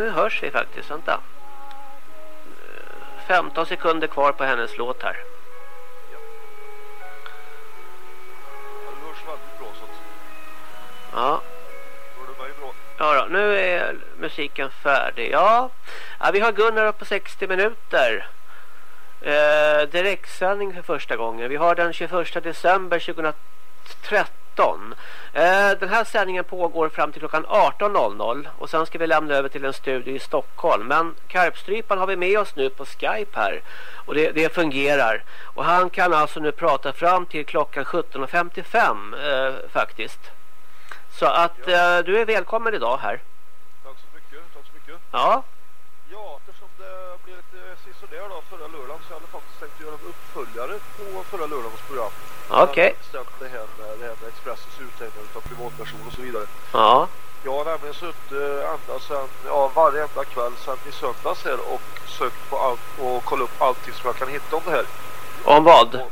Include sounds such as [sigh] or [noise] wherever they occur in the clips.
nu hörs vi faktiskt. Vänta. 15 sekunder kvar på hennes låt här. Ja. ja du hörs väldigt bra så att... Ja. Hör du mig bra? Ja då, nu är musiken färdig. Ja, ja vi har Gunnar på 60 minuter. Eh, direktsändning för första gången. Vi har den 21 december 2013 19. Eh, den här sändningen pågår fram till klockan 18.00 och sen ska vi lämna över till en studio i Stockholm. Men Karpstrypan har vi med oss nu på Skype här och det, det fungerar. Och han kan alltså nu prata fram till klockan 17.55 eh, faktiskt. Så att eh, du är välkommen idag här. Tack så mycket, tack så mycket. Ja. Ja, sisådär då förra lördagen så jag hade faktiskt tänkt göra en uppföljare på förra lördagens program. Okej. Okay. Det här med, det här med Expressens uthängande av privatperson och så vidare. Ja. Jag har nämligen suttit eh, ända sedan, ja varje enda kväll sedan i söndags här och sökt på allt och kollat upp allting som jag kan hitta om det här. Om vad? Och,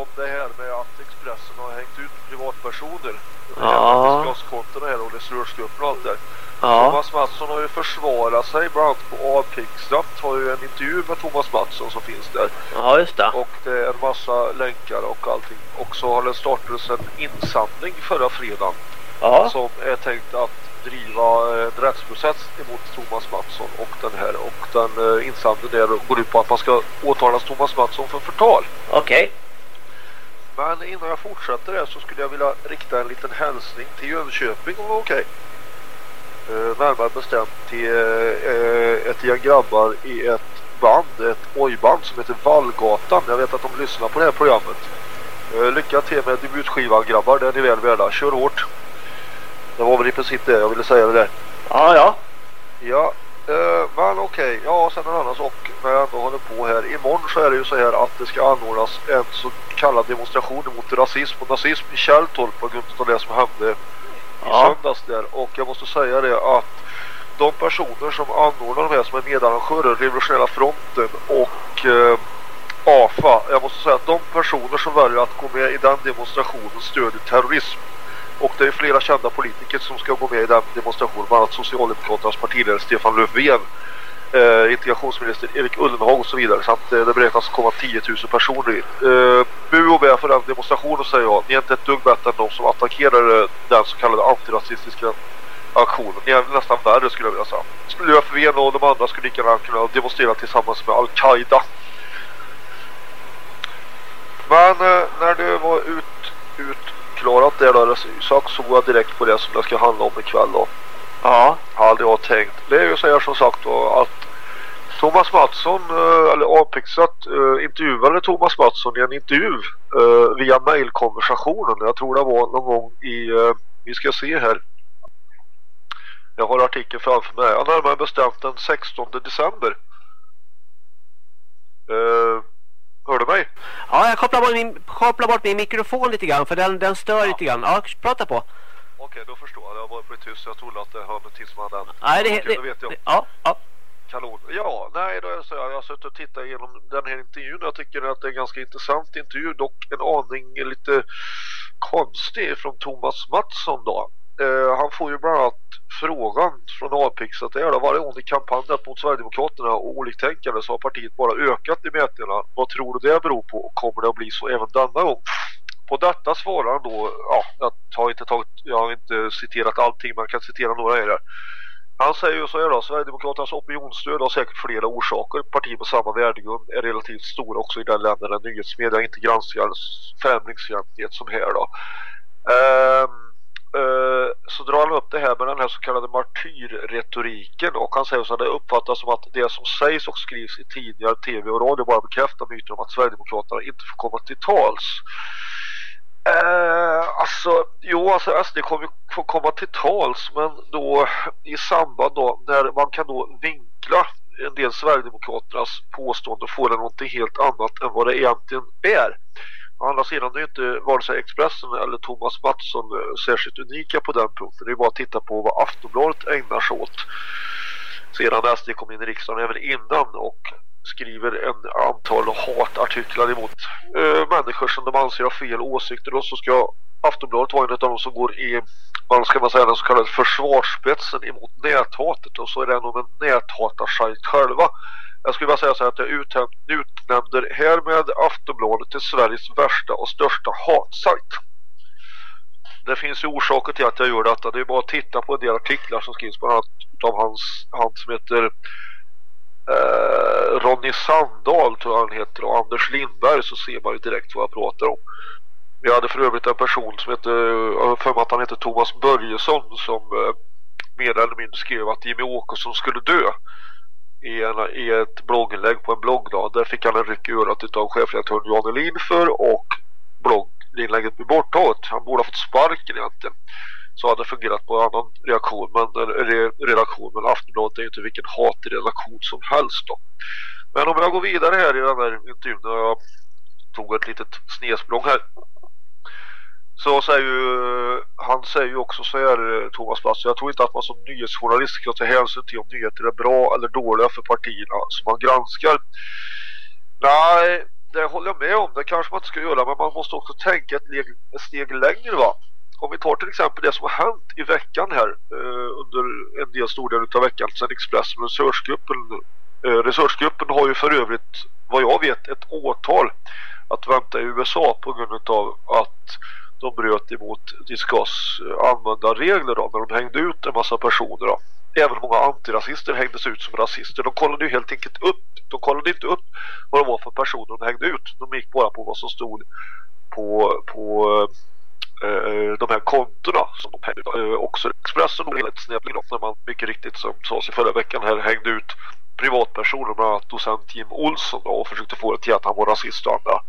om det här med att Expressen har hängt ut privatpersoner. Ja. Gaskontorna här och resursgrupper och allt där. Ja. Thomas Mattsson har ju försvarat sig bland annat på Avkickstraft har ju en intervju med Thomas Mattsson som finns där. Ja just det. Och det är en massa länkar och allting. Och så har det startats en insamling förra fredagen. Ja. Som är tänkt att driva en rättsprocess emot Thomas Mattsson och den här. Och den eh, insamlingen där går ut på att man ska åtalas Thomas Mattsson för förtal. Okej. Okay. Men innan jag fortsätter här så skulle jag vilja rikta en liten hälsning till Jönköping om det var okej. Okay. Eh, närmare bestämt till eh, ett gäng grabbar i ett band, ett ojband som heter Vallgatan. Jag vet att de lyssnar på det här programmet. Eh, lycka till med debutskivan grabbar, det är ni väl värda. Kör hårt. Det var väl i princip det jag ville säga det där. Ja, ja. Ja, eh, men okej. Okay. Ja, sen en annan sak när jag ändå håller på här. Imorgon så är det ju så här att det ska anordnas en så kallad demonstration mot rasism och nazism i Kärltorp på grund av det som hände ja. söndags där. Och jag måste säga det att de personer som anordnar de här som är medarrangörer, Revolutionella fronten och eh, AFA. Jag måste säga att de personer som väljer att gå med i den demonstrationen stöder terrorism. Och det är flera kända politiker som ska gå med i den demonstrationen, bland annat Socialdemokraternas partiledare Stefan Löfven, eh, integrationsminister Erik Ullenhag och så vidare. Samt eh, det beräknas komma 10 000 personer in. Eh, bu och bä för den demonstrationen säger jag. Ni är inte ett dugg bättre än de som attackerar eh, den så kallade antirasistiska aktionen. Ni är nästan värre skulle jag vilja säga. Löfven och de andra skulle lika gärna kunna demonstrera tillsammans med Al-Qaida. Men eh, när det var ut, utklarat där då, så såg jag direkt på det som det ska handla om ikväll då. Ja. Hade jag tänkt. Det är ju så här som sagt då att Thomas Mattsson, eh, eller Apexat, eh, intervjuade Thomas Mattsson i en intervju eh, via mailkonversationen. Jag tror det var någon gång i, vi ska se här. Jag har artikeln framför mig. Han närmare bestämt den 16 december. Hör du mig? Ja, jag kopplar bort min, kopplar bort min mikrofon lite grann för den, den stör ja. lite grann. Ja, prata på. Okej, då förstår jag. Jag var på tyst. Jag trodde att det hör till som hade den. Nej, det, Okej, det, vet jag. Ja, ja. Kanon. Ja, nej, då så jag, jag har suttit och tittat igenom den här intervjun. Jag tycker att det är en ganska intressant intervju. Dock en aning lite konstig från Thomas Mattsson då. Eh, han får ju bland annat frågan från Apix att det är varje gång i kampanjat mot Sverigedemokraterna och oliktänkande så har partiet bara ökat i mätningarna. Vad tror du det beror på och kommer det att bli så även denna gång? På detta svarar han då, ja, jag har inte tagit, jag har inte citerat allting, man kan citera några här. Han säger ju så här då, Sverigedemokraternas opinionsstöd har säkert flera orsaker. Partier med samma värdegrund är relativt stora också i den länder där nyhetsmedia inte granskar främlingsfientlighet som här då. Ehm, uh, så drar han upp det här med den här så kallade martyrretoriken och han säger så att det uppfattas som att det som sägs och skrivs i tidningar, tv och radio bara bekräftar myten om att Sverigedemokraterna inte får komma till tals. Eh, alltså, jo, alltså SD kommer få komma till tals men då i samband då när man kan då vinkla en del Sverigedemokraternas påstående och få det någonting helt annat än vad det egentligen är. Å andra sidan är inte vare sig Expressen eller Thomas Mattsson eh, särskilt unika på den punkten. Det är bara att titta på vad Aftonbladet ägnar sig åt sedan SD kom in i riksdagen även innan och skriver en antal hatartiklar emot eh, människor som de anser har fel åsikter och så ska Aftonbladet vara en av de som går i vad ska man säga, den så kallade försvarsspetsen emot näthatet och så är det en av en näthatarsajt själva. Jag skulle vilja säga så här att jag utnämner härmed Aftonbladet till Sveriges värsta och största hatsajt. Det finns ju orsaker till att jag gör detta. Det är bara att titta på en del artiklar som skrivs bland annat av hans, han som heter eh, Ronny Sandahl tror jag han heter och Anders Lindberg så ser man ju direkt vad jag pratar om. Vi hade för övrigt en person som heter, för mig att han heter Thomas Börjesson som eh, mer eller mindre skrev att Jimmy Åkesson skulle dö i, en, i ett blogginlägg på en blogg då. Där fick han en ryck i örat av chefredaktören Jan Elin för och blogginlägget blev borttaget. Han borde ha fått sparken egentligen. Så hade det fungerat på en annan reaktion men, re, redaktion. Men Aftonbladet är ju inte vilken hatredaktion som helst då. Men om jag går vidare här i den här intervjun och jag tog ett litet snedsprång här så säger ju, han säger ju också så här Thomas Plass, jag tror inte att man som nyhetsjournalist ska ta hänsyn till om nyheter är bra eller dåliga för partierna som man granskar. Nej, det håller jag med om, det kanske man inte ska göra men man måste också tänka ett, ett steg längre va. Om vi tar till exempel det som har hänt i veckan här eh, under en del stor del av veckan sedan Expressen och resursgruppen eh, resursgruppen har ju för övrigt vad jag vet ett åtal att vänta i USA på grund av att de bröt emot Discos eh, användarregler då, när de hängde ut en massa personer då. Även många antirasister hängdes ut som rasister. De kollade ju helt enkelt upp. De kollade inte upp vad de var för personer de hängde ut. De gick bara på vad som stod på, på eh, eh, de här kontona som de hängde. Eh, också Expressen och ett snäppling när man mycket riktigt som sades i förra veckan här hängde ut privatpersoner bland annat docent Jim Olsson då, och försökte få det till att han var rasist och andra.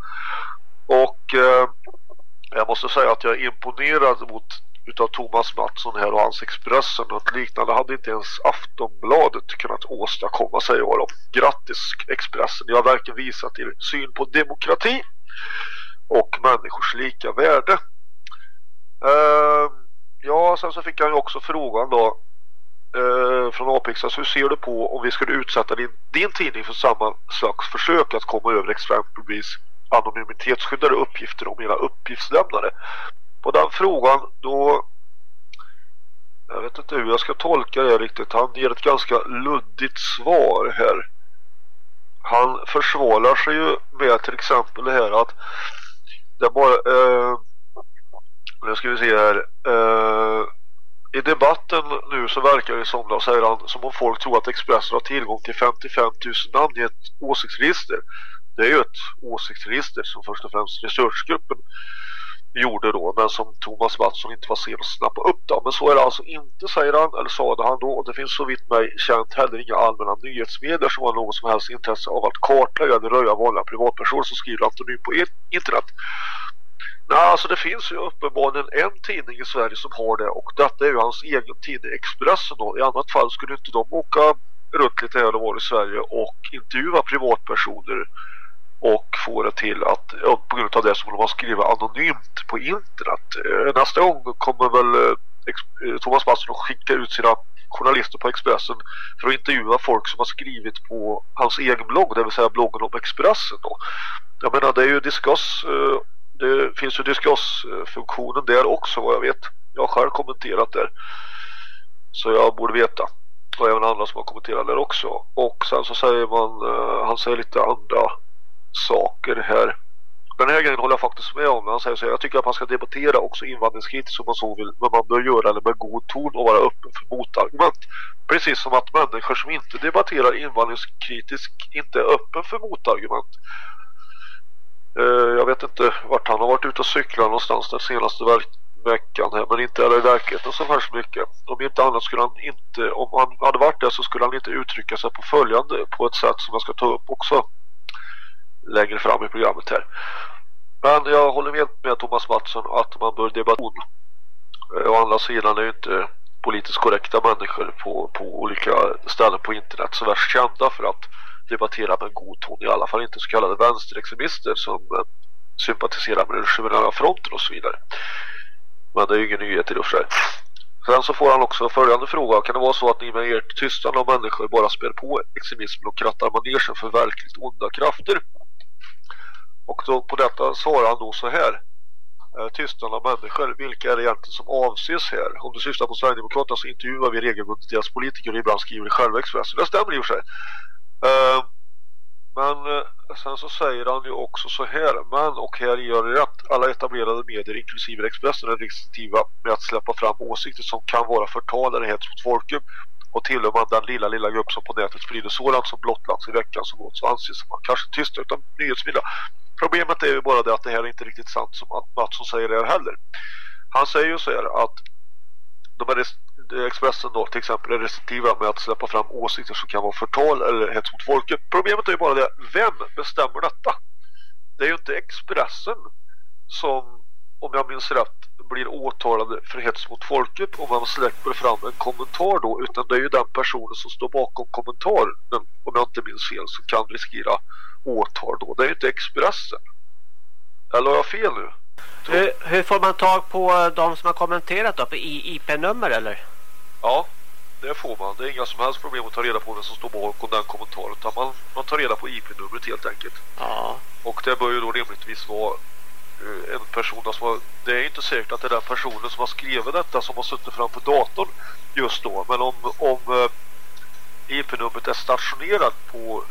Och eh, jag måste säga att jag är imponerad mot utav Thomas Mattsson här och hans Expressen. Något liknande hade inte ens Aftonbladet kunnat åstadkomma, säger jag då. Grattis Expressen, ni har verkligen visat er syn på demokrati och människors lika värde. Uh, ja, sen så fick jag ju också frågan då uh, från Apexas, alltså, hur ser du på om vi skulle utsätta din, din tidning för samma slags försök att komma över exempelvis anonymitetsskyddade uppgifter om era uppgiftslämnare. På den frågan då jag vet inte hur jag ska tolka det riktigt. Han ger ett ganska luddigt svar här. Han försvarar sig ju med till exempel det här att det bara eh, nu ska vi se här Uh, i debatten nu så verkar det som då, säger han, som om folk tror att Expressen har tillgång till 55 000 namn i ett åsiktsregister det är ju ett åsiktsregister som först och främst researchgruppen gjorde då men som Thomas Mattsson inte var sen att snappa upp då. Men så är det alltså inte säger han, eller sa han då och det finns så vitt mig känt heller inga allmänna nyhetsmedier som har något som helst intresse av att kartlägga eller röja vanliga privatpersoner som skriver anonymt på internet. Nej, alltså det finns ju uppenbarligen en tidning i Sverige som har det och detta är ju hans egen tidning Expressen då. I annat fall skulle inte de åka runt lite här och var i Sverige och intervjua privatpersoner och få det till att på grund av det som de har skrivit anonymt på internet. Eh, nästa gång kommer väl eh, eh, Thomas Mattsson att skicka ut sina journalister på Expressen för att intervjua folk som har skrivit på hans egen blogg, det vill säga bloggen om Expressen då. Jag menar det är ju Discuss det finns ju diskussfunktionen där också vad jag vet. Jag har själv kommenterat där. Så jag borde veta. Och även andra som har kommenterat där också. Och sen så säger man, eh, han säger lite andra saker här. Den här grejen håller jag faktiskt med om. Han säger så här, jag tycker att man ska debattera också invandringskritiskt som man så vill. Men man bör göra det med god ton och vara öppen för motargument. Precis som att människor som inte debatterar invandringskritiskt inte är öppen för motargument. Eh, jag vet inte vart han har varit ute och cyklat någonstans den senaste veckan här, men inte är det i verkligheten så värst mycket. Om inte annat skulle han inte, om han hade varit där så skulle han inte uttrycka sig på följande på ett sätt som jag ska ta upp också längre fram i programmet här. Men jag håller med med Thomas Mattsson att man bör debattera. Eh, å andra sidan är ju inte politiskt korrekta människor på, på olika ställen på internet så värst kända för att debattera med en god ton. I alla fall inte så kallade vänsterextremister som eh, sympatiserar med den kriminella fronten och så vidare. Men det är ju ingen nyhet i det för sig. Sen så får han också följande fråga. Kan det vara så att ni med ert tystande av människor bara spär på extremismen och krattar manegen för verkligt onda krafter? Och då på detta svarar han då så här. Tystande tystnad av människor. Vilka är det egentligen som avses här? Om du syftar på Sverigedemokraterna så intervjuar vi regelbundet deras politiker och ibland skriver det själva Expressen. Det stämmer i och för sig. Eh, men eh, sen så säger han ju också så här. Men, och här gör det rätt, alla etablerade medier inklusive Expressen är restriktiva med att släppa fram åsikter som kan vara förtal eller hets mot folket. Och tillhör man den lilla, lilla grupp som på nätet sprider sådant som blottlagts i veckan så gott så anses man kanske tyst utan nyhetsmiddag. Problemet är ju bara det att det här är inte riktigt sant som att Mattsson säger det här heller. Han säger ju så här att de här Expressen då till exempel är restriktiva med att släppa fram åsikter som kan vara förtal eller hets mot folket. Problemet är ju bara det, vem bestämmer detta? Det är ju inte Expressen som, om jag minns rätt, blir åtalade för hets mot folket om man släpper fram en kommentar då utan det är ju den personen som står bakom kommentaren om jag inte minns fel som kan riskera åtal då. Det är ju inte Expressen. Eller har jag fel nu? Hur, hur, får man tag på eh, de som har kommenterat då? På IP-nummer eller? Ja, det får man. Det är inga som helst problem att ta reda på vem som står bakom den kommentaren. Utan man, man tar reda på IP-numret helt enkelt. Ja. Och det bör ju då rimligtvis vara eh, en person som har, det är inte säkert att det är den personen som har skrivit detta som har suttit framför datorn just då. Men om, om eh, IP-numret är stationerat på,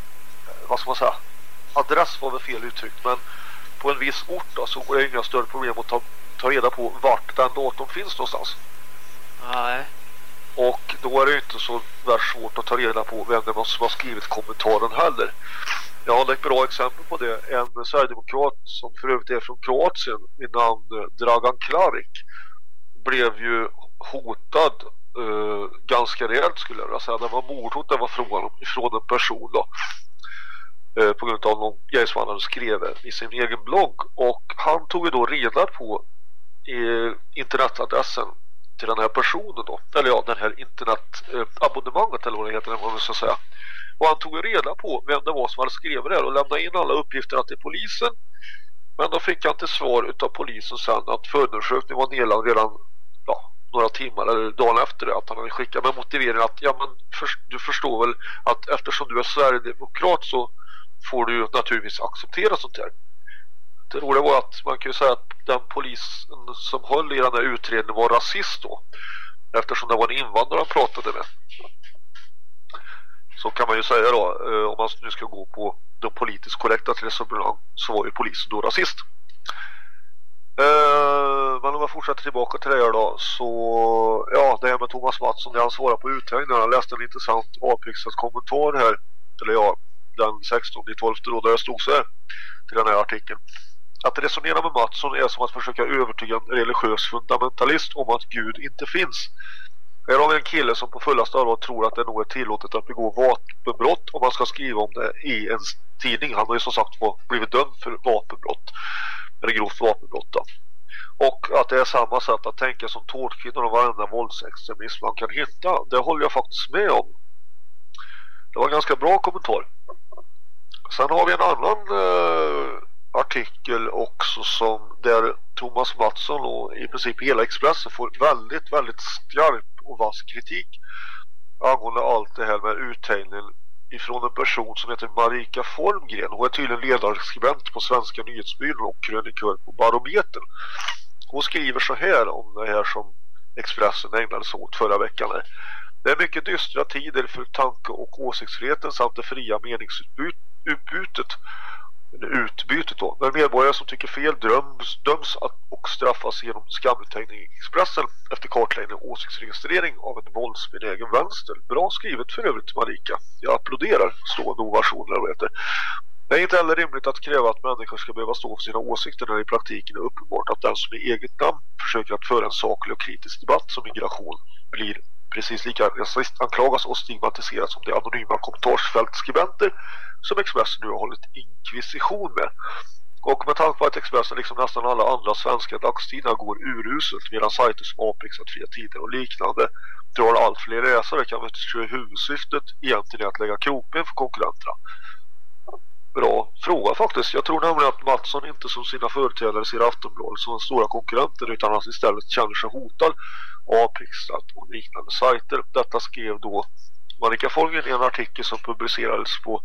eh, vad ska man säga, adress var väl fel uttryckt, men på en viss ort då, så är det inga större problem att ta, ta reda på vart den datorn finns någonstans. Nej. Och då är det inte så värst svårt att ta reda på vem det var som har skrivit kommentaren heller. Jag har ett bra exempel på det. En Sverigedemokrat som för övrigt är från Kroatien vid namn eh, Dragan Klarik blev ju hotad uh, ganska rejält skulle jag vilja säga. Det var mordhot det var från, ifrån en person då. Uh, på grund av någon grej som han hade skrivit i sin egen blogg. Och han tog ju då reda på uh, internetadressen till den här personen då. Eller ja, den här internetabonnemanget eh, eller vad det heter, vad man ska säga. Och han tog reda på vem det var som hade skrivit det och lämnade in alla uppgifterna till polisen. Men då fick han till svar utav polisen sen att förundersökningen var nedlagd redan ja, några timmar eller dagen efter det. Att han hade skickat med motiveringen att ja, men för, du förstår väl att eftersom du är Sverigedemokrat så får du naturligtvis acceptera sånt här. Det roliga var att man kan ju säga att den polisen som höll i den här utredningen var rasist då. Eftersom det var en invandrare han pratade med. Så kan man ju säga då, eh, om man nu ska gå på de politiskt korrekta till resonemang så var ju polisen då rasist. Eh, men om jag fortsätter tillbaka till det här då så ja, det här med Thomas Mattsson när han svarar på utredningen. Jag läste en intressant avpixlad kommentar här eller ja, den 16 i 12 då där det stod så här till den här artikeln. Att resonera med Mattsson är som att försöka övertyga en religiös fundamentalist om att Gud inte finns. Här har vi en kille som på fullaste allvar tror att det nog är tillåtet att begå vapenbrott om man ska skriva om det i en tidning. Han har ju som sagt blivit dömd för vapenbrott. Eller grovt vapenbrott då. Och att det är samma sätt att tänka som tårtkvinnor och varenda våldsextremism man kan hitta. Det håller jag faktiskt med om. Det var en ganska bra kommentar. Sen har vi en annan eh, artikel också som där Thomas Mattsson och i princip hela Expressen får väldigt, väldigt skarp och vass kritik angående allt det här med uthängningen ifrån en person som heter Marika Formgren. Hon är tydligen ledarskribent på Svenska nyhetsbyrån och krönikör på Barometern. Hon skriver så här om det här som Expressen ägnade sig åt förra veckan. Det är mycket dystra tider för tanke- och åsiktsfriheten samt det fria meningsutbytet utbytet då. Men medborgare som tycker fel dröms, döms att, och straffas genom skamutläggning i Expressen efter kartläggning och åsiktsregistrering av en våldsbenägen vänster. Bra skrivet för övrigt Marika. Jag applåderar stående ovationer och heter. Det är inte heller rimligt att kräva att människor ska behöva stå för sina åsikter när det i praktiken är uppenbart att den som i eget namn försöker att föra en saklig och kritisk debatt som migration blir precis lika rasist anklagas och stigmatiseras som de anonyma kommentarsfältskribenter som Expressen nu har hållit inkvisition med. Och med tanke på att Expressen liksom nästan alla andra svenska dagstidningar går uruselt medan sajter som Apex, att fria tider och liknande drar allt fler läsare kan vi tro huvudsyftet egentligen är att lägga kroppen för konkurrenterna. Bra fråga faktiskt. Jag tror nämligen att Mattsson inte som sina företrädare ser Aftonbladet som den stora konkurrenten utan att istället känner sig hotad Apexat och liknande sajter. Detta skrev då Marika Folgen i en artikel som publicerades på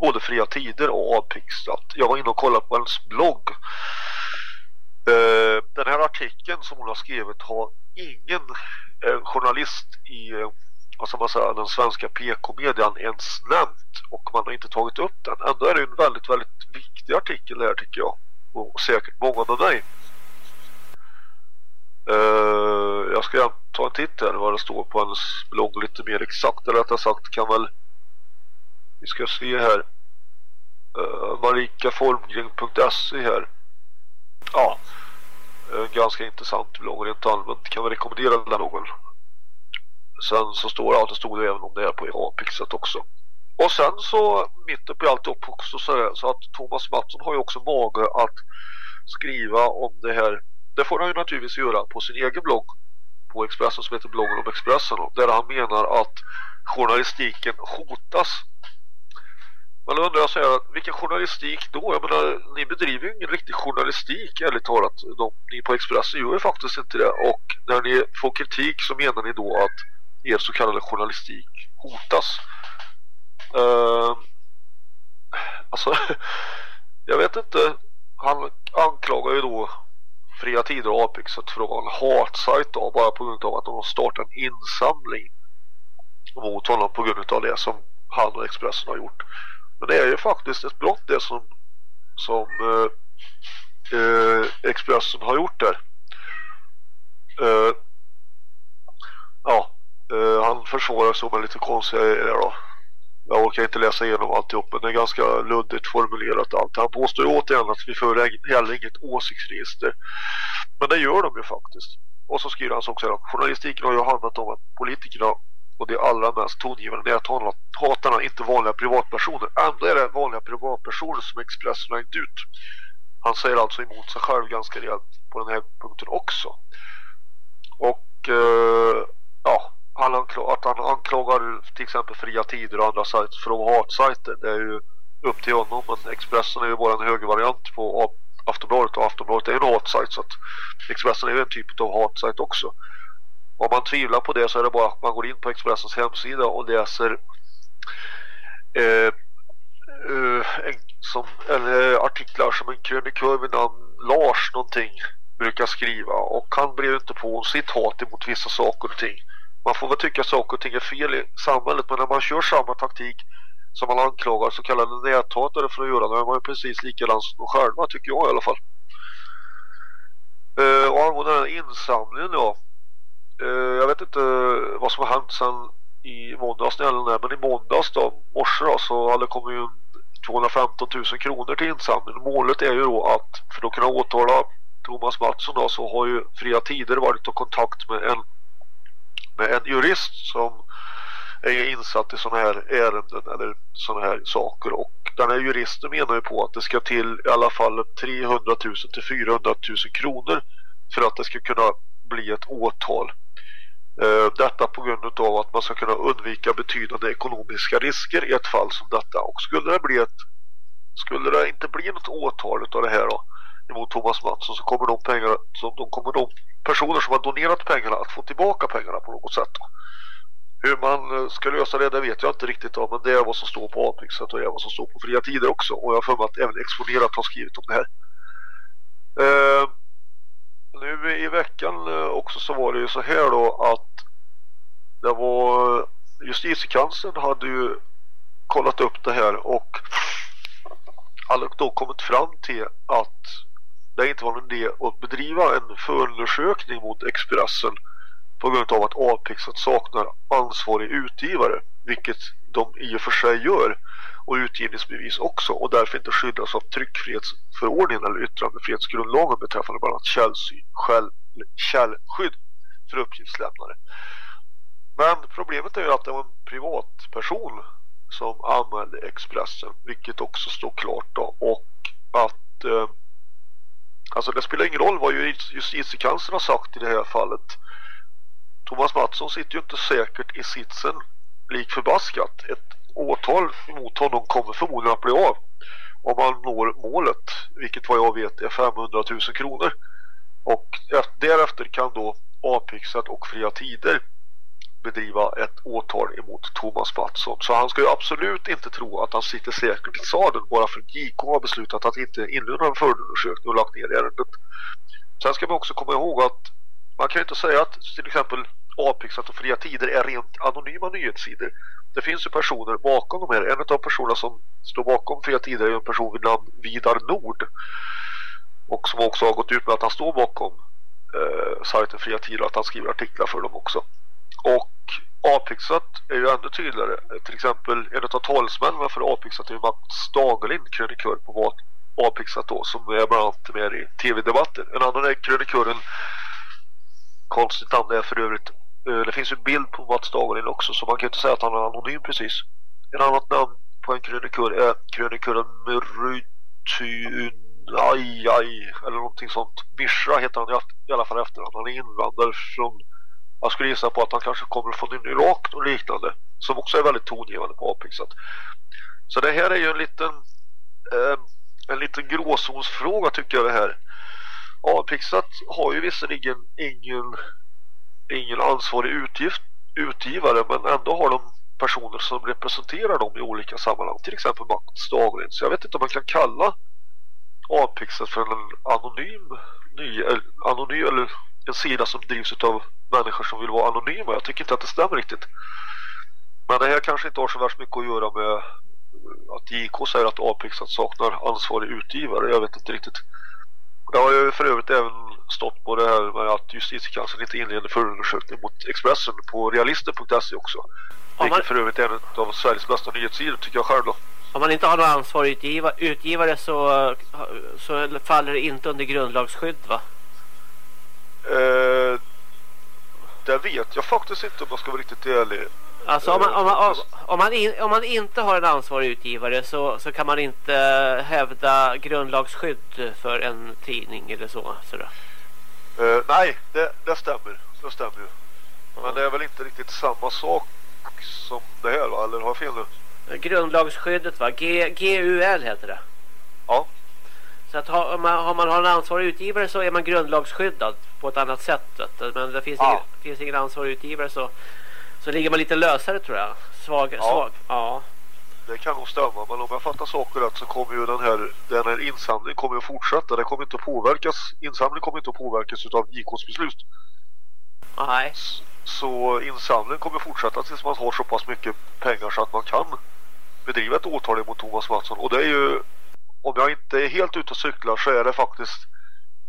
både Fria Tider och Avpixlat. Jag var inne och kollade på hennes blogg. Eh, den här artikeln som hon har skrivit har ingen eh, journalist i eh, vad ska man säga, den svenska PK-median ens nämnt och man har inte tagit upp den. Ändå är det en väldigt, väldigt viktig artikel här tycker jag. Och säkert många med mig. Uh, jag ska ta en titt här vad det står på hennes blogg lite mer exakt. Eller rättare sagt kan väl vi ska se här eh, uh, marikaformgren.se här. Ja, en ganska intressant blogg rent allmänt. Kan vi rekommendera den någon? Sen så står det, ja, det stod det även om det är på Apexet också. Och sen så mitt uppe i alltihop också så, här, så att Thomas Mattsson har ju också mage att skriva om det här. Det får han ju naturligtvis göra på sin egen blogg på Expressen som heter bloggen om Expressen där han menar att journalistiken hotas. Men då undrar jag så här, vilken journalistik då? Jag menar, ni bedriver ju ingen riktig journalistik, ärligt talat. De, ni på Expressen gör ju faktiskt inte det. Och när ni får kritik så menar ni då att er så kallade journalistik hotas. Uh, alltså, [laughs] jag vet inte. Han anklagar ju då Fria Tider och Apexet för att vara en hatsajt då, bara på grund av att de har startat en insamling mot honom på grund av det som han och Expressen har gjort. Men det är ju faktiskt ett brott det som, som eh, eh, Expressen har gjort där. Eh, ja, eh, han försvarar sig med lite konstiga grejer då. Jag orkar inte läsa igenom alltihop men det är ganska luddigt formulerat allt. Han påstår ju återigen att vi för heller inget åsiktsregister. Men det gör de ju faktiskt. Och så skriver han också här journalistiken har ju handlat om att politikerna och det allra mest tongivande är att hatarna inte vanliga privatpersoner. Ändå är det vanliga privatpersoner som Expressen har hängt ut. Han säger alltså emot sig själv ganska rejält på den här punkten också. Och eh, ja, han att han anklagar till exempel fria tider och andra sajter för att vara hatsajter. Det är ju upp till honom. Men Expressen är ju bara en högervariant på Aftonbladet och Aftonbladet är en hatsajt så att Expressen är ju en typ av hatsajt också. Om man tvivlar på det så är det bara att man går in på Expressens hemsida och läser eh, eh, en, som, eller eh, artiklar som en krönikör vid namn Lars någonting brukar skriva och han blir inte på sitt hat emot vissa saker och ting man får väl tycka saker och ting är fel i samhället men när man kör samma taktik som man anklagar så kallade näthatare för att göra då är man ju precis likadan som de själva tycker jag i alla fall. Uh, och angående den här insamlingen ja. Eh, jag vet inte vad som har hänt sen i måndags när eller men i måndags då, morse då, så hade det kommit 215 000 kronor till insamling. Målet är ju då att för att kunna åtala Thomas Mattsson då så har ju Fria Tider varit i kontakt med en med en jurist som är insatt i sådana här ärenden eller sådana här saker och den här juristen menar ju på att det ska till i alla fall 300 000 till 400 000 kronor för att det ska kunna bli ett åtal. Eh, detta på grund av att man ska kunna undvika betydande ekonomiska risker i ett fall som detta och skulle det bli ett skulle det inte bli något åtal av det här då emot Thomas Mattsson så kommer de pengar så de kommer de personer som har donerat pengarna att få tillbaka pengarna på något sätt. Hur man eh, ska lösa det, det vet jag inte riktigt om, men det är vad som står på Apexet och det är vad som står på Fria Tider också. Och jag har för mig att även Exponerat har skrivit om det här. Eh, nu i veckan eh, också så var det ju så här då att det var eh, justitiekanslern hade ju kollat upp det här och hade då kommit fram till att det inte var någon idé att bedriva en förundersökning mot Expressen på grund av att Apexat saknar ansvarig utgivare vilket de i och för sig gör och utgivningsbevis också och därför inte skyddas av tryckfrihetsförordningen eller yttrandefrihetsgrundlagen beträffande bland annat källsyn, käll, källskydd för uppgiftslämnare. Men problemet är ju att det var en privatperson som anmälde Expressen vilket också står klart då och att eh, Alltså det spelar ingen roll vad justitiekanslern har sagt i det här fallet. Thomas Mattsson sitter ju inte säkert i sitsen lik förbaskat. Ett åtal mot honom kommer förmodligen att bli av om man når målet, vilket vad jag vet är 500 000 kronor. Och därefter kan då Apixat och Fria Tider bedriva ett åtal emot Thomas Mattsson. Så han ska ju absolut inte tro att han sitter säkert i sadeln bara för att JK har beslutat att inte inleda en förundersökning och lagt ner ärendet. Sen ska man också komma ihåg att man kan ju inte säga att till exempel avpixlat och Fria Tider är rent anonyma nyhetssidor. Det finns ju personer bakom de här. En av personerna som står bakom Fria Tider är en person vid namn Vidar Nord. Och som också har gått ut med att han står bakom eh, sajten Fria Tider och att han skriver artiklar för dem också. Och Apixat är ju ännu tydligare. Till exempel en av talsmännen för Apixat är ju Mats Dagelin, krönikör på Apixat då, som är bland annat med i tv-debatter. En annan är krönikören konstigt namn är för övrigt Eh, det finns ju en bild på Mats Dagerlind också så man kan inte säga att han är anonym precis. En annat namn på en krönikör är krönikören Muruty aj, aj, eller någonting sånt. Mishra heter han i alla fall efter Han är invandrare från jag skulle gissa på att han kanske kommer från Irak och liknande. Som också är väldigt tongivande på Apexat. Så det här är ju en liten eh, en liten gråzonsfråga tycker jag det här. Apexat har ju visserligen ingen ingen ansvarig utgift, utgivare men ändå har de personer som representerar dem i olika sammanhang. Till exempel Mats Dahlgren Så jag vet inte om man kan kalla Apexat för en anonym ny, anonym eller en sida som drivs av människor som vill vara anonyma. Jag tycker inte att det stämmer riktigt. Men det här kanske inte har så värst mycket att göra med att JK säger att Apexat saknar ansvarig utgivare. Jag vet inte riktigt. Det har ju för övrigt även stått på det här med att justitiekanslern inte inleder förundersökning mot Expressen på realister.se också. Vilket man... för övrigt är en av Sveriges bästa nyhetssidor tycker jag själv då. Om man inte har någon ansvarig utgivare, utgivare så, så faller det inte under grundlagsskydd va? Eh, det vet jag faktiskt inte om jag ska vara riktigt ärlig. Alltså om man, om man, om man, in, om man inte har en ansvarig utgivare så, så kan man inte hävda grundlagsskydd för en tidning eller så. Sådär. Uh, nej, det, det stämmer. Det stämmer ju. Men det är väl inte riktigt samma sak som det här va? Eller har jag fel nu? Grundlagsskyddet va? G GUL heter det. Ja. Så att har man, har man har en ansvarig utgivare så är man grundlagsskyddad på ett annat sätt. Men det finns, ja. ingen, finns ingen ansvarig utgivare så, så ligger man lite lösare tror jag. Svag, ja. svag. Ja. Det kan nog stämma, men om jag fattar saker rätt så kommer ju den här, den här insamlingen kommer att fortsätta. Det kommer inte att påverkas, insamlingen kommer inte att påverkas av JKs beslut. Nej. Så insamlingen kommer att fortsätta tills man har så pass mycket pengar så att man kan bedriva ett åtal mot Thomas Mattsson. Och det är ju om jag inte är helt ute och cyklar så är det faktiskt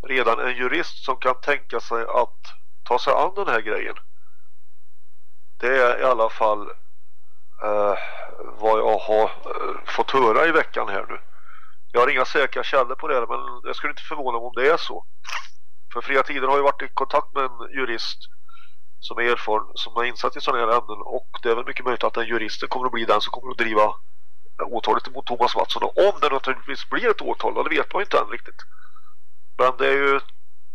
redan en jurist som kan tänka sig att ta sig an den här grejen. Det är i alla fall eh, vad jag har eh, fått höra i veckan här nu. Jag har inga säkra källor på det men jag skulle inte förvåna mig om det är så. För Fria Tider har ju varit i kontakt med en jurist som är erfaren, som är insatt i sådana här ämnen och det är väl mycket möjligt att den juristen kommer att bli den som kommer att driva eh, åtalet mot Thomas Mattsson. Och om det naturligtvis blir ett åtal, det vet man inte än riktigt. Men det är ju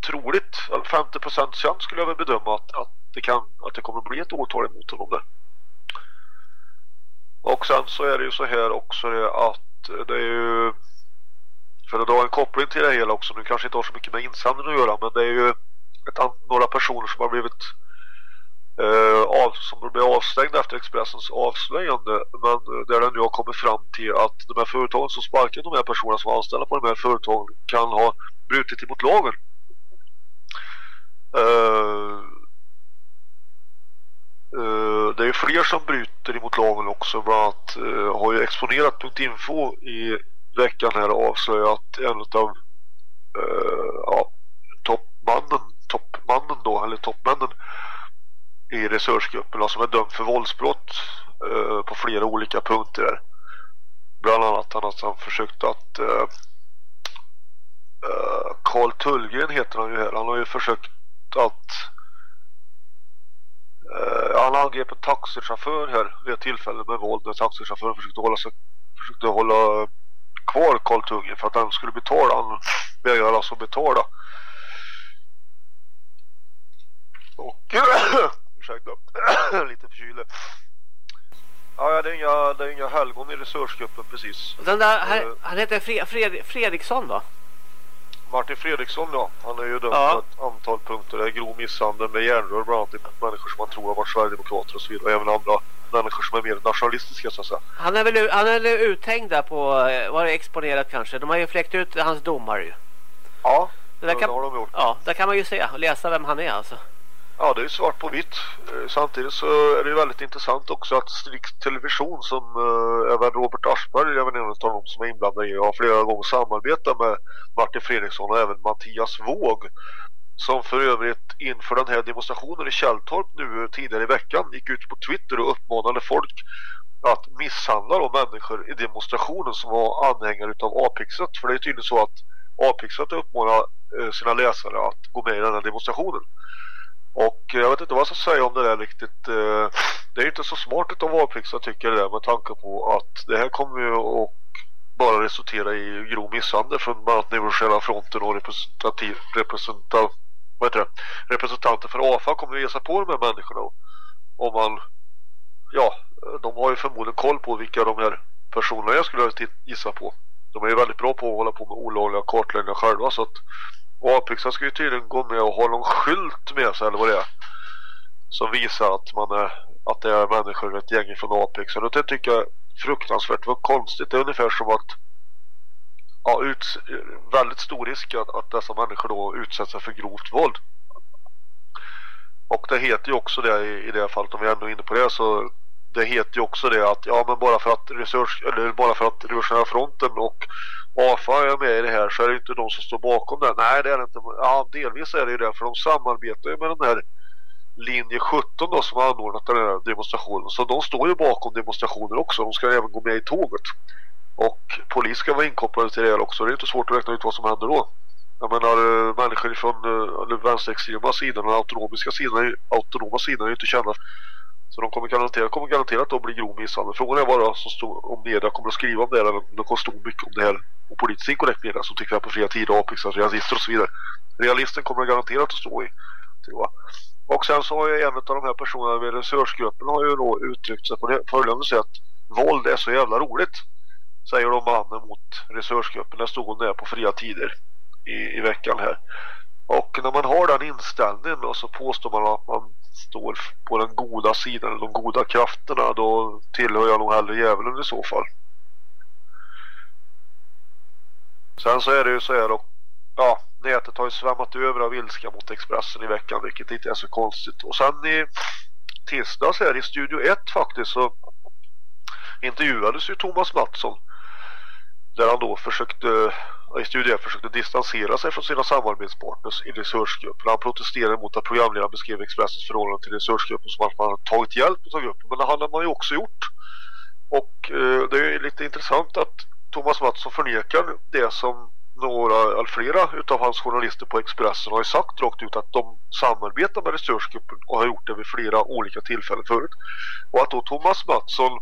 troligt, 50% chans skulle jag väl bedöma att, att, det kan, att det kommer bli ett åtal emot honom där. Och sen så är det ju så här också det att det är ju för att dra en koppling till det hela också, nu kanske inte har så mycket med insamlingen att göra men det är ju ett, några personer som har blivit eh, av, som blev avstängda efter Expressens avslöjande men där det nu har kommit fram till att de här företagen som sparkar de här personerna som var anställda på de här företagen kan ha brutit emot lagen. Eh, Eh, det är fler som bryter emot lagen också bland annat eh, har ju exponerat.info i veckan här avslöjat en av eh, ja, toppmannen toppmannen då eller toppmännen i resursgrupperna alltså, som är dömd för våldsbrott eh, på flera olika punkter. Bland annat han har försökt att eh, Karl Tullgren heter han ju här. Han har ju försökt att eh, han angrep en taxichaufför här vid ett tillfälle med våld när taxichauffören försökte hålla sig försökte hålla kvar Karl Tullgren för att han skulle betala. Han vägrade alltså betala. Och [coughs] ursäkta, [coughs] lite förkyld. Ja, det är inga, det är inga helgon i resursgruppen precis. Den där, han, uh, han heter Fred, Fred, Fredriksson va? Martin Fredriksson ja, han är ju dömd ja. ett antal punkter. Det är grov misshandel med järnrör bland annat människor som man tror har varit Sverigedemokrater och så vidare. Även andra människor som är mer nationalistiska så att säga. Han är väl, han är uthängd där på, eh, var det exponerat kanske? De har ju fläckt ut hans domar ju. Ja, det, där kan, det har de gjort. Ja, där kan man ju se och läsa vem han är alltså. Ja, det är svart på vitt. Eh, samtidigt så är det väldigt intressant också att Strikt Television som eh, även Robert Aschberg, även en av de som är inblandade i, har flera gånger samarbetat med Martin Fredriksson och även Mattias Våg som för övrigt inför den här demonstrationen i Källtorp nu eh, tidigare i veckan gick ut på Twitter och uppmanade folk att misshandla de människor i demonstrationen som var anhängare av Apixet För det är tydligen så att Apixet uppmanar sina läsare att gå med i den här demonstrationen. Och jag vet inte vad jag ska säga om det där riktigt. Eh, det är inte så smart av Apexet tycker jag det med tanke på att det här kommer ju att bara resultera i grov misshandel från bland annat Neurosjäla fronten och representativ, representant vad heter det, representanter för AFA kommer att resa på de här människorna. Om man, ja, de har ju förmodligen koll på vilka de här personerna jag skulle gissa på. De är ju väldigt bra på att hålla på med olagliga kartläggningar själva så att Apexa ska ju tydligen gå med och ha någon skylt med sig eller vad det är. Som visar att man är att det är människor, ett gäng från Apex. Och det tycker jag är fruktansvärt vad konstigt. Det är ungefär som att ja, ut, väldigt stor risk att, att dessa människor då utsätts för grovt våld. Och det heter ju också det i, i det fallet om vi ändå är inne på det så det heter ju också det att ja men bara för att resurs eller bara för att Revolutionära fronten och AFA är med i det här så är det inte de som står bakom det. Nej det är det inte. Ja delvis är det ju det för de samarbetar ju med den här linje 17 då som har anordnat den här demonstrationen. Så de står ju bakom demonstrationer också. De ska även gå med i tåget. Och polis ska vara inkopplade till det här också. Det är inte svårt att räkna ut vad som händer då. Jag menar, eh, människor från eh, vänsterextrema sidan och autonoma sidan, autonoma sidan är ju inte kända. Så de kommer garanterat, kommer garanterat att bli grov misshandel. Frågan är bara som står, om media kommer att skriva om det eller om det kommer stå mycket om det här. Och politiskt inkorrekt media som tycker på fria tider, Apex, alltså realister och så vidare. Realisten kommer garanterat att stå i. Och sen så har ju en av de här personerna vid resursgruppen har ju då uttryckt sig på det följande sätt. Våld är så jävla roligt säger de mannen mot resursgruppen. Där stod hon där på fria tider i, i veckan här. Och när man har den inställningen och så påstår man att man står på den goda sidan, de goda krafterna, då tillhör jag nog hellre djävulen i så fall. Sen så är det ju så här och ja, nätet har ju svämmat över av ilska mot Expressen i veckan, vilket inte är så konstigt. Och sen i tisdags här i Studio 1 faktiskt så intervjuades ju Thomas Mattsson där han då försökte i studien försökte distansera sig från sina samarbetspartners i resursgruppen. Han protesterade mot att programledaren beskrev Expressens förhållande till resursgruppen som att man hade tagit hjälp av gruppen. Men det hade man ju också gjort. Och eh, det är lite intressant att Thomas Mattsson förnekar det som några eller flera utav hans journalister på Expressen har sagt rakt ut att de samarbetar med resursgruppen och har gjort det vid flera olika tillfällen förut. Och att då Thomas Mattsson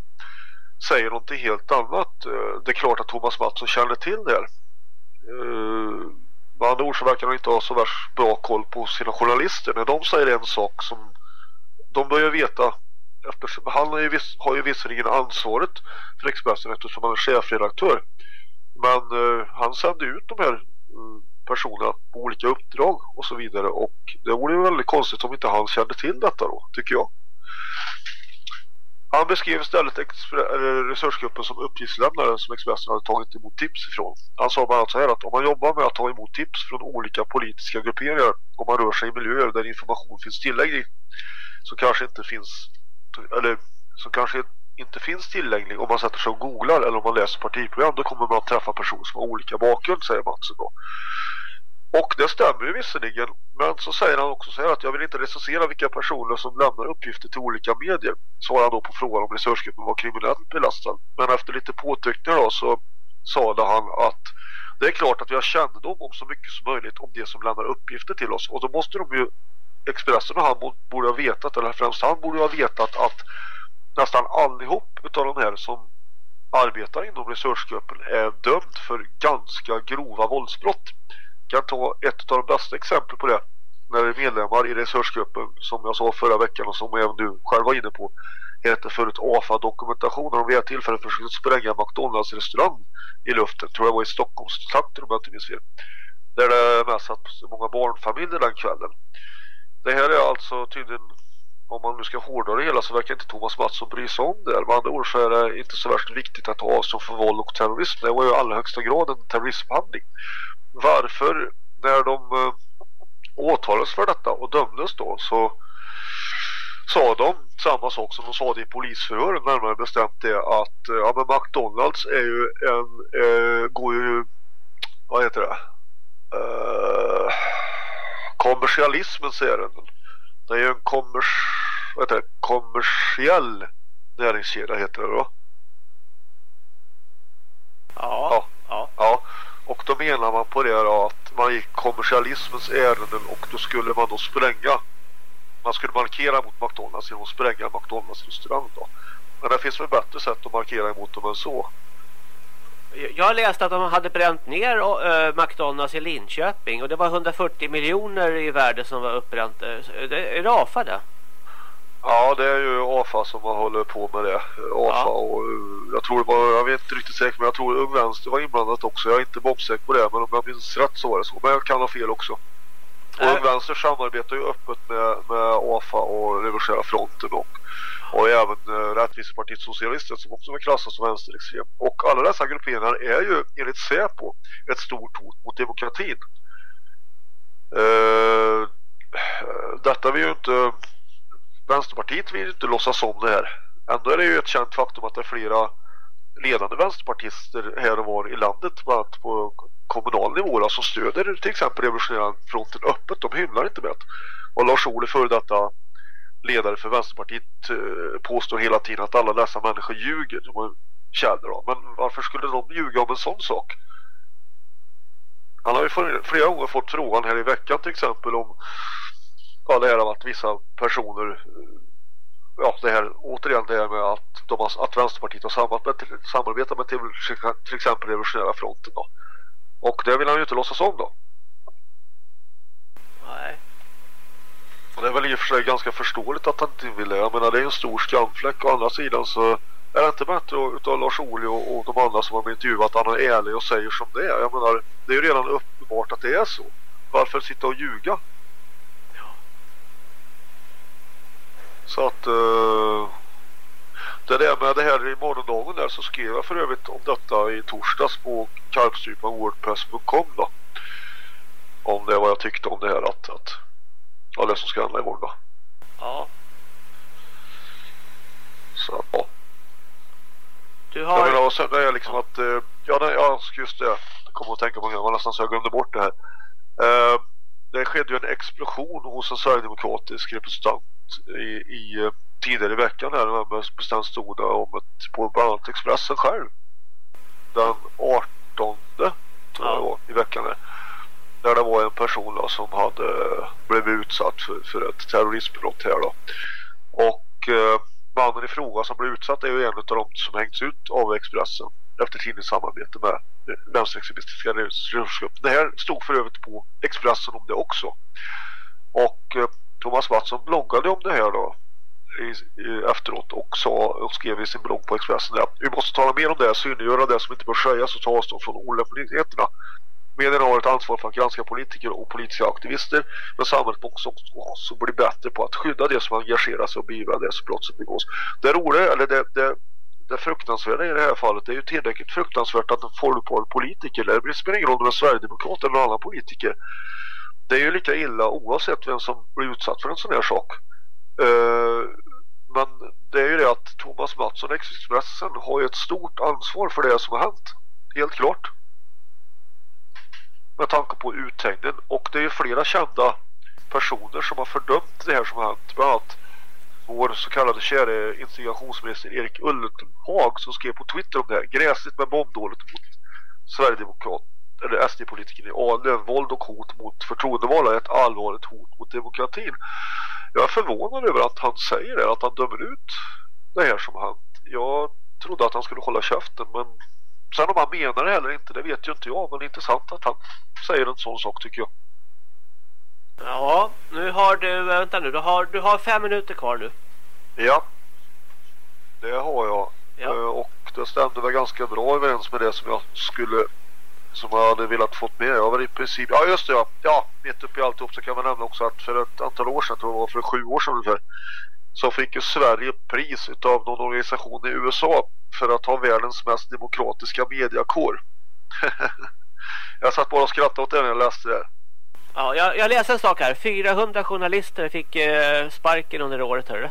säger någonting helt annat. Eh, det är klart att Thomas Mattsson känner till det här. Eh, med andra ord så verkar han inte ha så värst bra koll på sina journalister. När de säger en sak som de börjar veta eftersom han har ju, viss, har ju visserligen ansvaret för Expressen eftersom han är chefredaktör. Men eh, han sände ut de här mm, personerna på olika uppdrag och så vidare och det vore ju väldigt konstigt om inte han kände till detta då, tycker jag. Han beskrev istället resursgruppen som uppgiftslämnare som Expressen hade tagit emot tips ifrån. Han sa bland annat så här att om man jobbar med att ta emot tips från olika politiska grupperingar och man rör sig i miljöer där information finns tillgänglig som kanske inte finns eller som kanske inte finns tillgänglig om man sätter sig och googlar eller om man läser partiprogram då kommer man att träffa personer som har olika bakgrund säger Mats då. Och det stämmer ju visserligen. Men så säger han också så här att jag vill inte recensera vilka personer som lämnar uppgifter till olika medier. Svarar han då på frågan om resursgruppen var kriminellt belastad. Men efter lite påtryckningar då så sade han att det är klart att vi har kännedom om så mycket som möjligt om det som lämnar uppgifter till oss. Och då måste de ju, Expressen och han borde ha vetat, eller främst han borde ha vetat att nästan allihop utav de här som arbetar inom resursgruppen är dömd för ganska grova våldsbrott kan ta ett av de bästa exemplen på det när medlemmar i resursgruppen som jag sa förra veckan och som även du själv var inne på heter förut AFA-dokumentation och de vid ett tillfälle försökte spränga McDonalds restaurang i luften tror jag var i Stockholmstrakten om jag inte minns fel Där det mest satt många barnfamiljer den kvällen. Det här är alltså tydligen om man nu ska hårdra det hela så verkar inte Thomas Mattsson bry sig om det. Med andra ord så är det inte så värst viktigt att ta avstånd från våld och terrorism. Det var ju i allra högsta grad en terrorismhandling. Varför när de uh, åtalades för detta och dömdes då så sa de samma sak som de sa i polisförhören närmare bestämt det att uh, ja, men McDonalds är ju en uh, går ju vad heter det uh, kommersialismens ärenden det är ju en kommers, vad heter det, kommersiell näringskedja heter det då. Ja, ja. ja. ja. Och då menar man på det då att man gick kommersialismens ärenden och då skulle man då spränga. Man skulle markera mot McDonalds genom att spränga McDonalds restaurang då. Men det finns väl bättre sätt att markera emot dem än så. Jag har läst att de hade bränt ner uh, McDonalds i Linköping och det var 140 miljoner i värde som var uppbränt. Är det AFA det? Ja, det är ju AFA som man håller på med det. AFA ja. och jag tror det var, jag vet inte riktigt säkert men jag tror Ung Vänster var inblandat också. Jag är inte bombsäker på det men om jag minns rätt så var det så. Men jag kan ha fel också. Och Ung Vänster samarbetar ju öppet med, med AFA och Revolutionära fronten och och även eh, Rättvisepartiet Socialister som också var klassas som vänsterextrem. Och alla dessa grupperingar är ju enligt Säpo ett stort hot mot demokratin. Uh, detta vill ju inte Vänsterpartiet vill inte låtsas om det här. Ändå är det ju ett känt faktum att det är flera ledande vänsterpartister här och var i landet bland annat på kommunal nivå som stöder till exempel revolutionära fronten öppet. De hymlar inte med det. Och Lars Ohly före detta ledare för Vänsterpartiet eh, påstår hela tiden att alla dessa människor ljuger. De är källor. Men varför skulle de ljuga om en sån sak? Han har ju flera gånger fått frågan här i veckan till exempel om ja, det här av att vissa personer ja, det här, återigen det här med att, de har, att Vänsterpartiet har samarbetat med till, till exempel Revolutionära fronten då. Och det vill han ju inte låtsas om då. Nej. Och det är väl i och för sig ganska förståeligt att han inte vill det. Jag menar det är en stor skamfläck. Å andra sidan så är det inte bättre utav Lars Ohly och, och de andra som har intervjuat att han är ärlig och säger som det är. Jag menar det är ju redan uppenbart att det är så. Varför sitta och ljuga? Så att uh, det där med det här i morgondagen där så skrev jag för övrigt om detta i torsdags på karpstrypan.wordpress.com då. Om det vad jag tyckte om det här att, att Ja, det som ska handla imorgon då. Ja. Så att, ja. Du har... Jag menar, och sen är jag liksom att, eh, ja, nej, ja, just det. Jag kommer att tänka på det, var nästan så jag glömde bort det här. Uh, det skedde ju en explosion hos en sverigedemokratisk representant i, i uh, tidigare i veckan här när bestämt stod det om ett, på bland annat Expressen själv. Den 18 tror jag var i veckan här där det var en person då, som hade blivit utsatt för, för ett terroristbrott här då. Och eh, mannen i fråga som blev utsatt är ju en av de som hängts ut av Expressen efter tidningssamarbete med vänsterextremistiska resursgruppen. Det här stod för övrigt på Expressen om det också. Och eh, Thomas Mattsson bloggade om det här då i, i, efteråt och, sa, och skrev i sin blogg på Expressen att vi måste tala mer om det, synliggöra det som inte bör sägas och ta avstånd från olämpligheterna. Medierna har ett ansvar för att granska politiker och politiska aktivister men samhället måste också, också bli bättre på att skydda det som engagerar sig och beivra det som brott som begås. Det roliga, eller det, det, det fruktansvärda i det här fallet det är ju tillräckligt fruktansvärt att en folkvald politiker, eller det spelar ingen roll om det är Sverigedemokrat eller någon annan politiker det är ju lika illa oavsett vem som blir utsatt för en sån här sak. Uh, men det är ju det att Thomas Mattsson, Expressen, har ju ett stort ansvar för det som har hänt. Helt klart med tanke på uthängningen och det är ju flera kända personer som har fördömt det här som har hänt bland annat vår så kallade käre integrationsminister Erik Ullenhag som skrev på Twitter om det här gräsligt med bombdålet mot Sverigedemokrat eller SD-politiken i Ale våld och hot mot förtroendevalda är ett allvarligt hot mot demokratin jag är förvånad över att han säger det att han dömer ut det här som hänt jag trodde att han skulle hålla käften men Sen om han menar det eller inte, det vet ju inte jag. Men det är intressant att han säger en sån sak tycker jag. Ja, nu har du, vänta nu, du har, du har fem minuter kvar nu. Ja, det har jag. Ja. Eh, och det stämde väl ganska bra överens med det som jag skulle som jag hade velat fått med. Jag var i princip, ja just det ja, ja mitt uppe i alltihop så kan man nämna också att för ett antal år sedan, tror jag var för sju år sedan ungefär, så fick ju Sverige pris utav någon organisation i USA för att ha världens mest demokratiska mediakår. [laughs] jag satt bara och skrattade åt det när jag läste det. Ja, jag, jag läser en sak här. 400 journalister fick eh, sparken under året, hörru.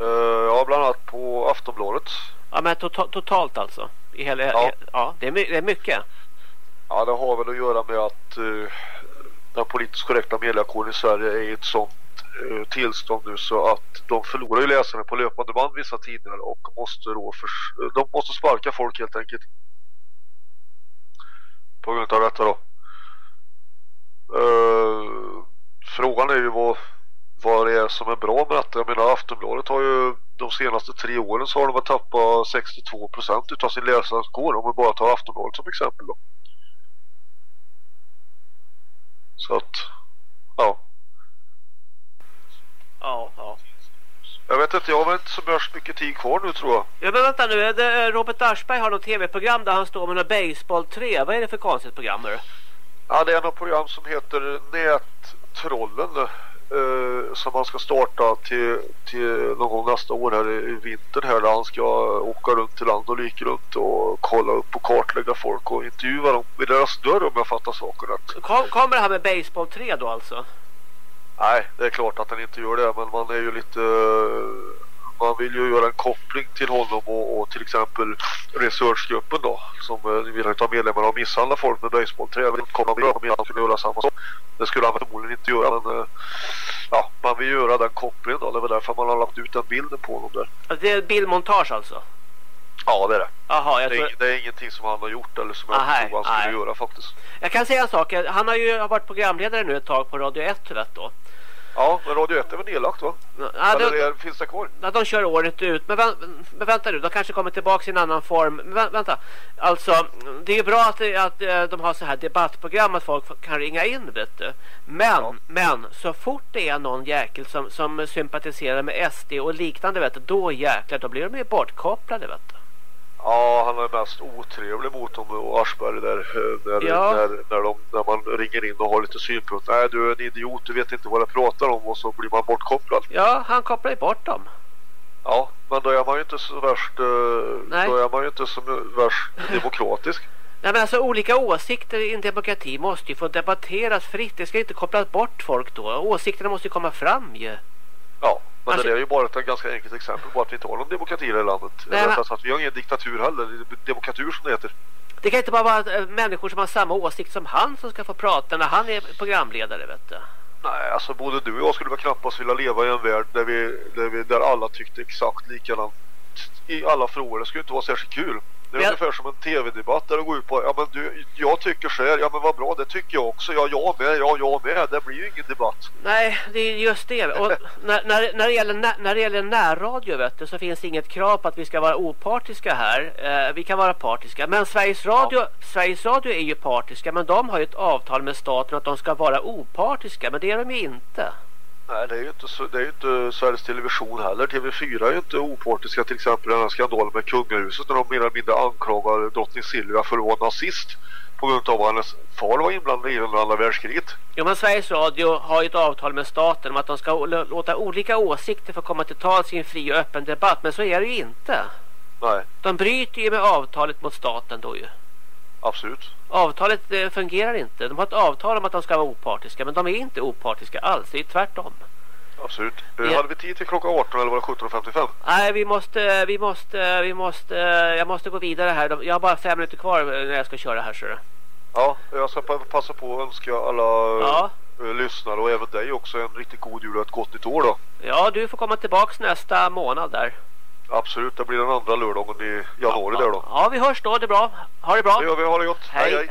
Uh, ja, bland annat på Aftonbladet. Ja, men to totalt alltså? I hela, ja. ja det, är det är mycket. Ja, det har väl att göra med att uh, den politiskt korrekta mediakåren i Sverige är i ett sånt uh, tillstånd nu så att de förlorar ju läsarna på löpande band vissa tidningar och måste då för, de måste sparka folk helt enkelt. På grund av detta då. Uh, frågan är ju vad, vad det är som är bra med detta. Jag menar Aftonbladet har ju de senaste tre åren så har de tappat 62 procent utav sin läsarskår om man bara tar Aftonbladet som exempel då. Så att, ja. Ja, ja. Jag vet inte, jag har inte så mycket tid kvar nu tror jag. Ja men vänta nu, Robert Aschberg har något tv-program där han står med något baseball 3. Vad är det för konstigt program nu? Ja, det är något program som heter Nättrollen eh, som han ska starta till, till någon gång nästa år här i, vinter här där han ska åka runt till land och lika runt och kolla upp och kartlägga folk och intervjua dem vid deras dörr om jag fattar saken rätt. Kom, kommer det här med Baseball 3 då alltså? Nej, det är klart att han inte gör det men man är ju lite man vill ju göra en koppling till honom och, och till exempel researchgruppen då som eh, vill ta medlemmar och misshandla folk med baseball 3 vill komma med om han skulle göra samma sak. Det skulle han förmodligen inte göra men eh, ja, man vill göra den kopplingen då. Det väl därför man har lagt ut den bilden på honom där. Alltså, det är bildmontage alltså? Ja, det är det. Aha, jag det, är, tror... det är ingenting som han har gjort eller som jag tror han skulle nej. göra faktiskt. Jag kan säga en sak. Han har ju varit programledare nu ett tag på Radio 1 vet då. Ja, men Radio 1 är väl nedlagt va? Ja, Eller det, finns det kvar? Ja, de kör året ut. Men, vä men vänta nu, de kanske kommer tillbaka i en annan form. Men vänta, alltså det är bra att, att eh, de har så här debattprogram att folk kan ringa in, vet du. Men, ja. men så fort det är någon jäkel som, som sympatiserar med SD och liknande, vet du, då jäklar, då blir de ju bortkopplade, vet du. Ja, han är mest otrevlig mot dem och Aschberg där eh, när, ja. när, när, de, när man ringer in och har lite synpunkter. Nej, du är en idiot, du vet inte vad jag pratar om och så blir man bortkopplad. Ja, han kopplar ju bort dem. Ja, men då är man ju inte så värst, eh, Nej. då är man ju inte så värst demokratisk. [laughs] Nej men alltså olika åsikter i en demokrati måste ju få debatteras fritt. Det ska inte kopplas bort folk då. Åsikterna måste ju komma fram ju. Ja. Men alltså, det är ju bara ett ganska enkelt exempel på att vi inte har någon demokrati i det här landet. Nej, men... att vi har ingen diktatur heller. Demokratur som det heter. Det kan inte bara vara äh, människor som har samma åsikt som han som ska få prata när han är programledare, vet du. Nej, alltså både du och jag skulle väl knappast vilja leva i en värld där, vi, där, vi, där alla tyckte exakt likadant i alla frågor. Det skulle inte vara särskilt kul. Det är men... ungefär som en tv-debatt där det går ut på, ja men du, jag tycker så här, ja men vad bra, det tycker jag också, ja jag med, ja jag med, det blir ju ingen debatt. Nej, det är just det. Och [laughs] när, när, när, det gäller, när det gäller närradio vet du, så finns det inget krav på att vi ska vara opartiska här. Eh, vi kan vara partiska, men Sveriges Radio, ja. Sveriges Radio är ju partiska, men de har ju ett avtal med staten att de ska vara opartiska, men det är de ju inte. Nej, det är ju inte, det är inte Sveriges Television heller. TV4 är ju inte opartiska till exempel den här skandalen med kungahuset när de mer eller mindre anklagar drottning Silvia för att vara nazist på grund av att hennes far var inblandad i under andra världskriget. Jo, men Sveriges Radio har ju ett avtal med staten om att de ska låta olika åsikter få komma till tals i en fri och öppen debatt, men så är det ju inte. Nej. De bryter ju med avtalet mot staten då ju. Absolut. Avtalet eh, fungerar inte. De har ett avtal om att de ska vara opartiska. Men de är inte opartiska alls. Det är tvärtom. Absolut. Ja. Hade vi tid till klockan 18 eller var det 17.55? Nej, vi måste, vi måste, vi måste, jag måste gå vidare här. Jag har bara fem minuter kvar när jag ska köra här. Så. Ja, jag ska passa på att önska alla ja. Eh, lyssnare och även dig också en riktigt god jul och ett gott nytt år då. Ja, du får komma tillbaks nästa månad där. Absolut, det blir den andra lördagen i januari ja, där då. Ja, vi hörs då. Det är bra. Ha det bra. Det gör vi. Ha det gott. hej. hej. hej.